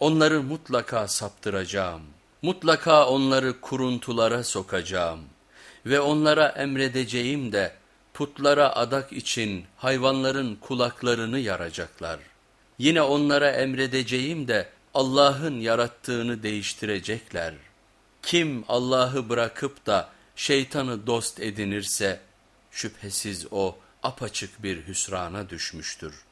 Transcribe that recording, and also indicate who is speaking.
Speaker 1: onları mutlaka saptıracağım. Mutlaka onları kuruntulara sokacağım ve onlara emredeceğim de putlara adak için hayvanların kulaklarını yaracaklar. Yine onlara emredeceğim de Allah'ın yarattığını değiştirecekler. Kim Allah'ı bırakıp da şeytanı dost edinirse şüphesiz o apaçık bir hüsrana düşmüştür.''